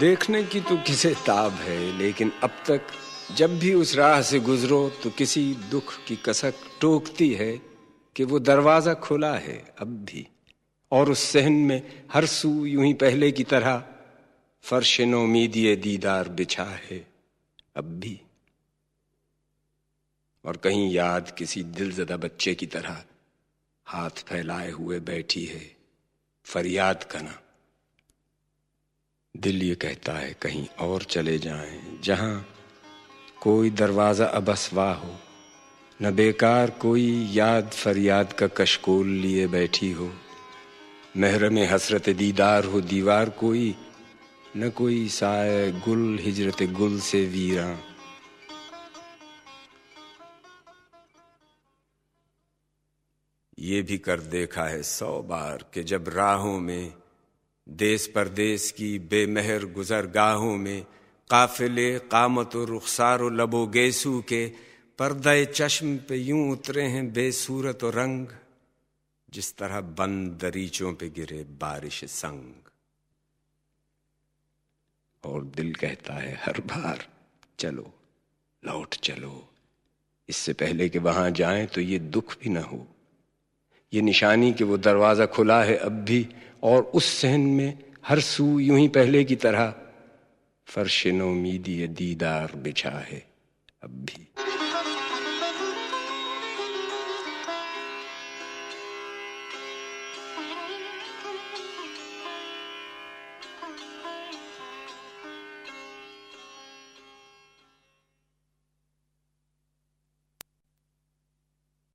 دیکھنے کی تو کسے تاب ہے، لیکن اب تک جب بھی اس راہ سے گزرو تو کسی دکھ کی کسک ٹوکتی ہے کہ وہ دروازہ کھلا ہے اب بھی۔ اور اس سہن میں ہر سو یوں ہی پہلے کی طرح فرش نومیدی دیدار بچھا ہے اب بھی۔ اور کہیں یاد کسی دل زدہ بچے کی طرح ہاتھ پھیلائے ہوئے بیٹھی ہے، فریاد کنا۔ دل یہ کہتا ہے کہیں اور چلے جائیں، جہاں کوئی دروازہ ابسوا ہو، نہ بیکار کوئی یاد فریاد کا کشکول لیے بیٹھی ہو۔ محرم حسرت دیدار ہو دیوار کوئی، نہ کوئی سائے گل ہجرت گل سے ویراں یہ بھی کر دیکھا ہے سو بار کہ جب راہوں میں دیس پردیس کی بے مہر گزر گاہوں میں قافلے قامت و رخسار و لب و گیسو کے پردہ چشم پہ یوں اترے ہیں بے صورت و رنگ، جس طرح بند دریچوں پہ گرے بارش سنگ۔ اور دل کہتا ہے، ہر بار چلو، لوٹ چلو۔ اس سے پہلے کہ وہاں جائیں تو یہ دکھ بھی نہ ہو۔ یہ نشانی کہ وہ دروازہ کھلا ہے اب بھی اور اس سہن میں ہر سو یوں ہی پہلے کی طرح فرش نومیدی دیدار بچھا ہے اب بھی۔